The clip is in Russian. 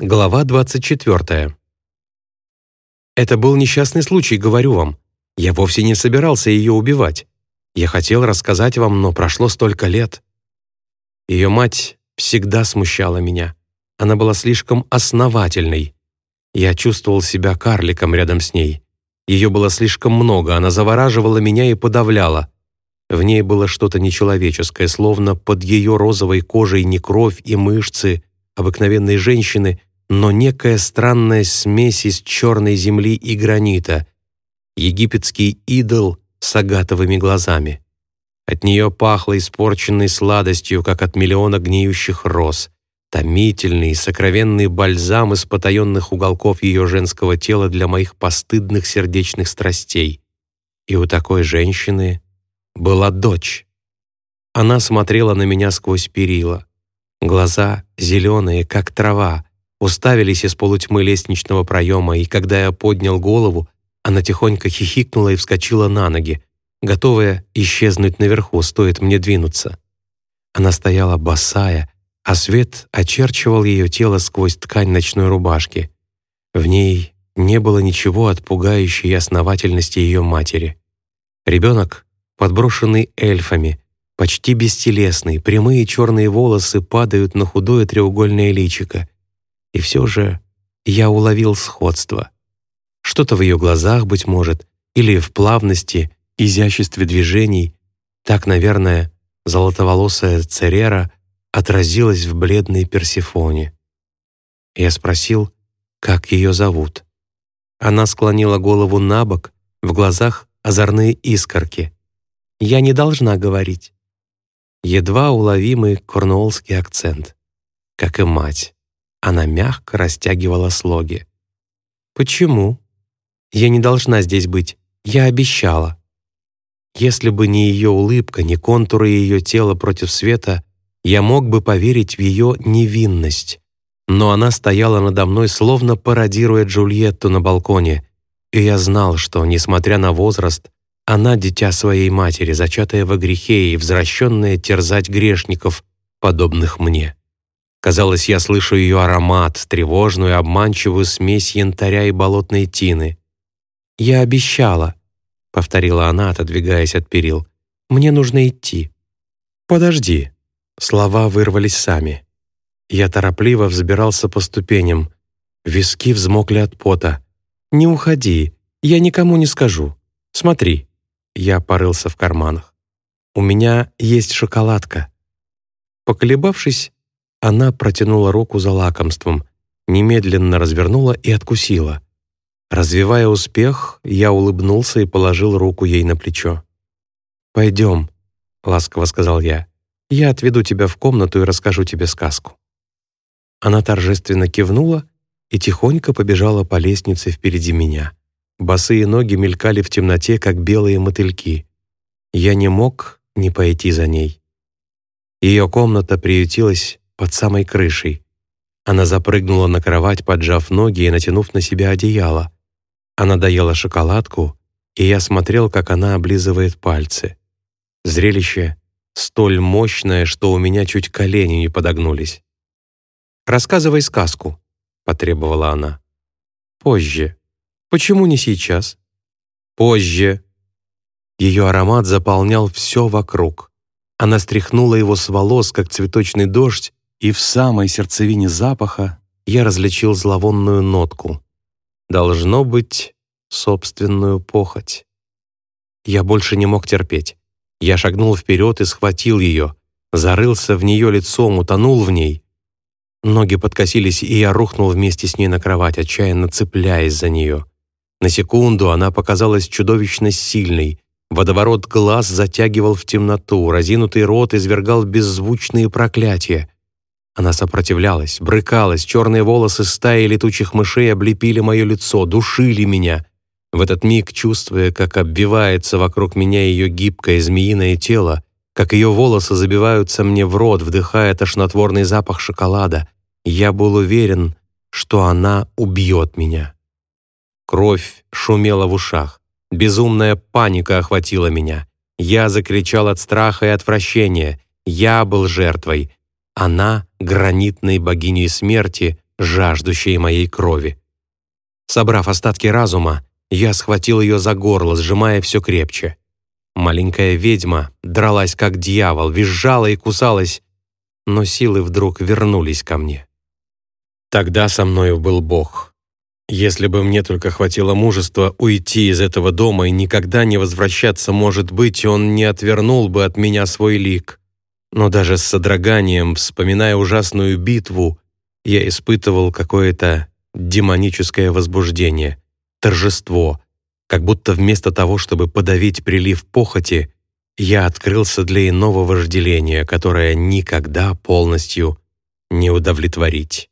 Глава 24. Это был несчастный случай, говорю вам. Я вовсе не собирался ее убивать. Я хотел рассказать вам, но прошло столько лет. Ее мать всегда смущала меня. Она была слишком основательной. Я чувствовал себя карликом рядом с ней. Ее было слишком много, она завораживала меня и подавляла. В ней было что-то нечеловеческое, словно под ее розовой кожей не кровь и мышцы обыкновенной женщины — но некая странная смесь из черной земли и гранита, египетский идол с агатовыми глазами. От нее пахло испорченной сладостью, как от миллиона гниющих роз, томительный, сокровенный бальзам из потаенных уголков ее женского тела для моих постыдных сердечных страстей. И у такой женщины была дочь. Она смотрела на меня сквозь перила. Глаза зеленые, как трава, уставились из полутьмы лестничного проема, и когда я поднял голову, она тихонько хихикнула и вскочила на ноги, готовая исчезнуть наверху, стоит мне двинуться. Она стояла босая, а свет очерчивал ее тело сквозь ткань ночной рубашки. В ней не было ничего от пугающей основательности ее матери. Ребенок, подброшенный эльфами, почти бестелесный, прямые черные волосы падают на худое треугольное личико, и все же я уловил сходство. Что-то в ее глазах, быть может, или в плавности, изяществе движений. Так, наверное, золотоволосая Церера отразилась в бледной Персифоне. Я спросил, как ее зовут. Она склонила голову на бок, в глазах озорные искорки. «Я не должна говорить». Едва уловимый корнуоллский акцент, как и мать. Она мягко растягивала слоги. «Почему? Я не должна здесь быть. Я обещала». Если бы не ее улыбка, не контуры ее тела против света, я мог бы поверить в ее невинность. Но она стояла надо мной, словно пародируя Джульетту на балконе, и я знал, что, несмотря на возраст, она дитя своей матери, зачатая во грехе и возвращенная терзать грешников, подобных мне. Казалось, я слышу ее аромат, тревожную, обманчивую смесь янтаря и болотной тины. «Я обещала», — повторила она, отодвигаясь от перил. «Мне нужно идти». «Подожди». Слова вырвались сами. Я торопливо взбирался по ступеням. Виски взмокли от пота. «Не уходи, я никому не скажу. Смотри». Я порылся в карманах. «У меня есть шоколадка». Поколебавшись, она протянула руку за лакомством, немедленно развернула и откусила. Развивая успех, я улыбнулся и положил руку ей на плечо. «Пойдем», — ласково сказал я. «Я отведу тебя в комнату и расскажу тебе сказку». Она торжественно кивнула и тихонько побежала по лестнице впереди меня. Босые ноги мелькали в темноте, как белые мотыльки. Я не мог не пойти за ней. Ее комната приютилась под самой крышей. Она запрыгнула на кровать, поджав ноги и натянув на себя одеяло. Она доела шоколадку, и я смотрел, как она облизывает пальцы. Зрелище столь мощное, что у меня чуть колени не подогнулись. «Рассказывай сказку», — потребовала она. «Позже. Почему не сейчас?» «Позже». Ее аромат заполнял все вокруг. Она стряхнула его с волос, как цветочный дождь, и в самой сердцевине запаха я различил зловонную нотку. Должно быть, собственную похоть. Я больше не мог терпеть. Я шагнул вперед и схватил ее, зарылся в нее лицом, утонул в ней. Ноги подкосились, и я рухнул вместе с ней на кровать, отчаянно цепляясь за нее. На секунду она показалась чудовищно сильной. Водоворот глаз затягивал в темноту, разинутый рот извергал беззвучные проклятия. Она сопротивлялась, брыкалась, черные волосы стаи летучих мышей облепили мое лицо, душили меня. В этот миг, чувствуя, как обвивается вокруг меня ее гибкое змеиное тело, как ее волосы забиваются мне в рот, вдыхая тошнотворный запах шоколада, я был уверен, что она убьет меня. Кровь шумела в ушах. Безумная паника охватила меня. Я закричал от страха и отвращения. Я был жертвой. Она — гранитной богиней смерти, жаждущей моей крови. Собрав остатки разума, я схватил ее за горло, сжимая все крепче. Маленькая ведьма дралась как дьявол, визжала и кусалась, но силы вдруг вернулись ко мне. Тогда со мною был Бог. Если бы мне только хватило мужества уйти из этого дома и никогда не возвращаться, может быть, он не отвернул бы от меня свой лик. Но даже с содроганием, вспоминая ужасную битву, я испытывал какое-то демоническое возбуждение, торжество, как будто вместо того, чтобы подавить прилив похоти, я открылся для иного вожделения, которое никогда полностью не удовлетворить.